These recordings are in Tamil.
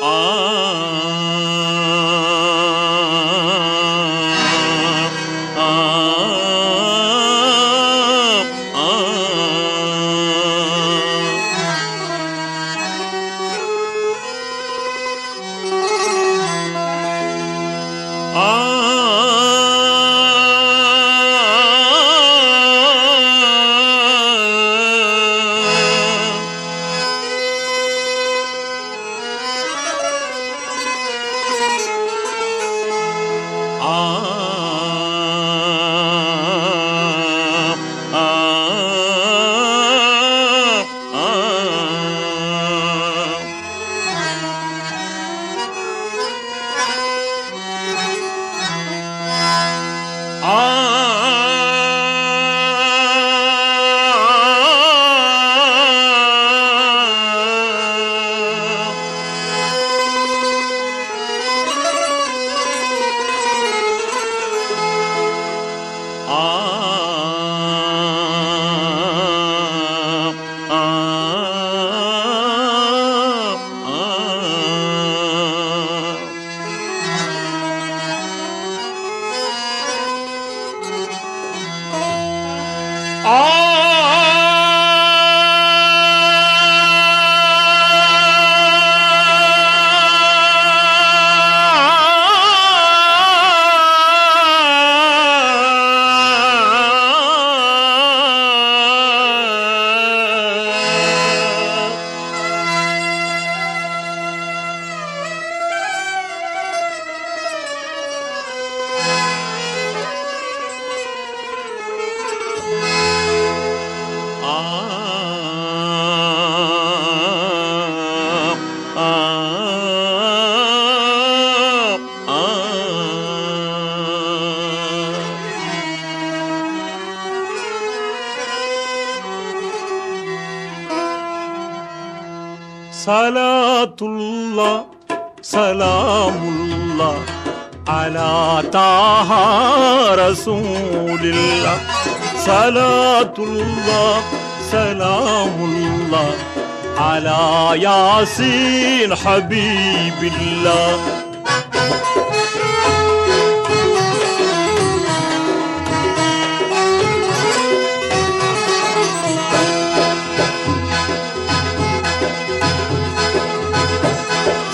啊。Oh! Salatullah, selamullah ala taha Resulillah. Salatullah, selamullah ala Yasin Habibillah.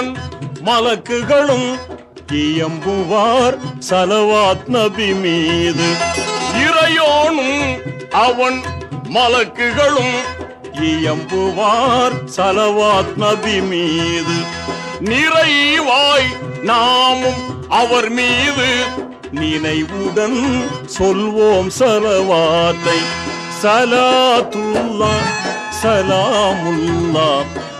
வான் மலக்குகளும் இயம்புவார் சலவாத் நபி மீது. இறையோனும் அவன் மலக்குகளும் இயம்புவார் சலவாத் நபி மீது. நிறைவாய் நாமும் அவர் மீது. நினைவுடன் சொல்வோம் சலவாத்தை. சலாத்துல்லா சலாமுல்லா.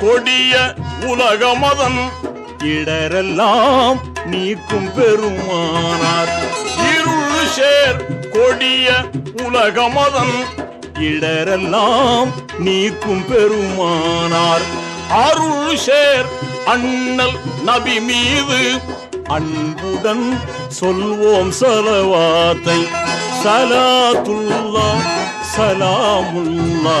கொடிய உலகமதன் இடரெல்லாம் நீக்கும் பெருமானார். இருள் சேர் கொடிய உலகமதன் இடரெல்லாம் நீக்கும் பெருமானார். அருள் சேர் அண்ணல் நபி மீது அன்புடன் சொல்வோம் சலவாத்தை. சலாத்துல்லா சலாமுல்லா.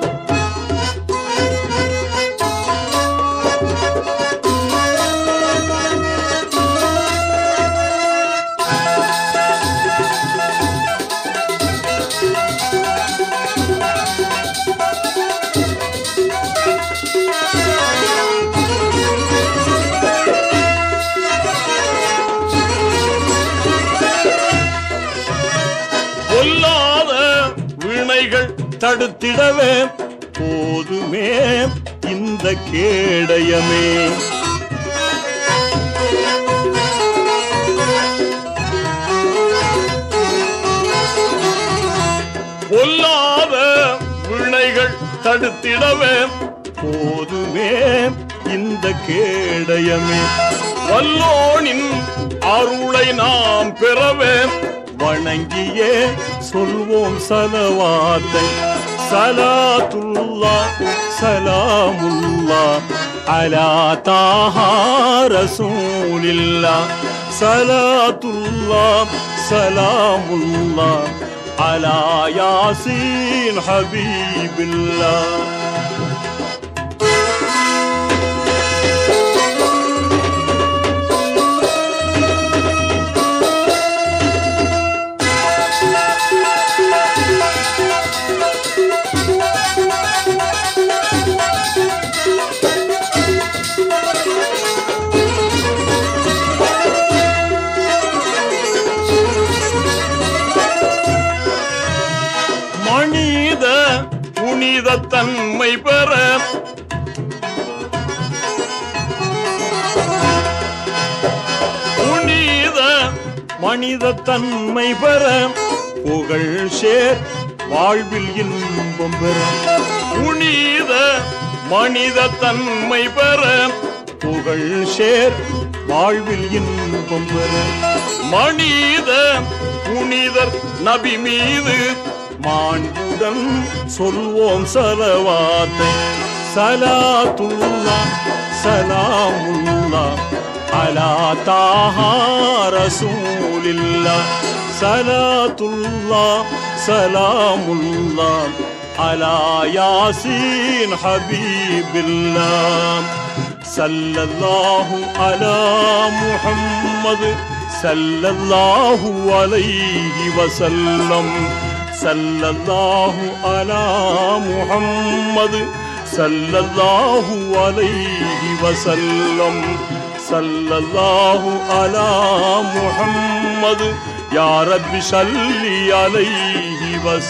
தடுத்திடவே போதுமே இந்த கேடயமே. பொல்லாத வினைகள் தடுத்திடவே போதுமே இந்த கேடயமே. வல்லோனின் அருளை நாம் பெறவே വണങ്ങിയേ ചൊല്ലുവോം സലവാത്തൻ സലാത്തുള്ള സലാമുള്ള അലാ താഹാരസൂലില്ല സലാത്തുള്ള സലാമുള്ള അലാ യാസീൻ ഹബീബില്ല புனித தன்மை பெற. புனித மனித தன்மை பெற. புகழ் சேர் வாழ்வில் இன்பம் பெற. புனித மனித தன்மை பெற. புகழ் சேர் வாழ்வில் இன்பம் பெற. மனித புனிதர் நபி மீது மாண்பு மாண்புடன் சொல்வோம் சலவாத்தை சலாத்துல்லா சலாமுல்லா அலா தாஹா ரசூலில்லா சலாத்துல்லா சலாமுல்லா அலா யாசீன் ஹபீபில்லா சல்லல்லாஹு அலா முஹம்மது சல்லல்லாஹு அலைஹி வஸல்லம் sallallahu ala muhammad sallallahu alayhi wa sallallahu ala muhammad ya rabbi salli alayhi wa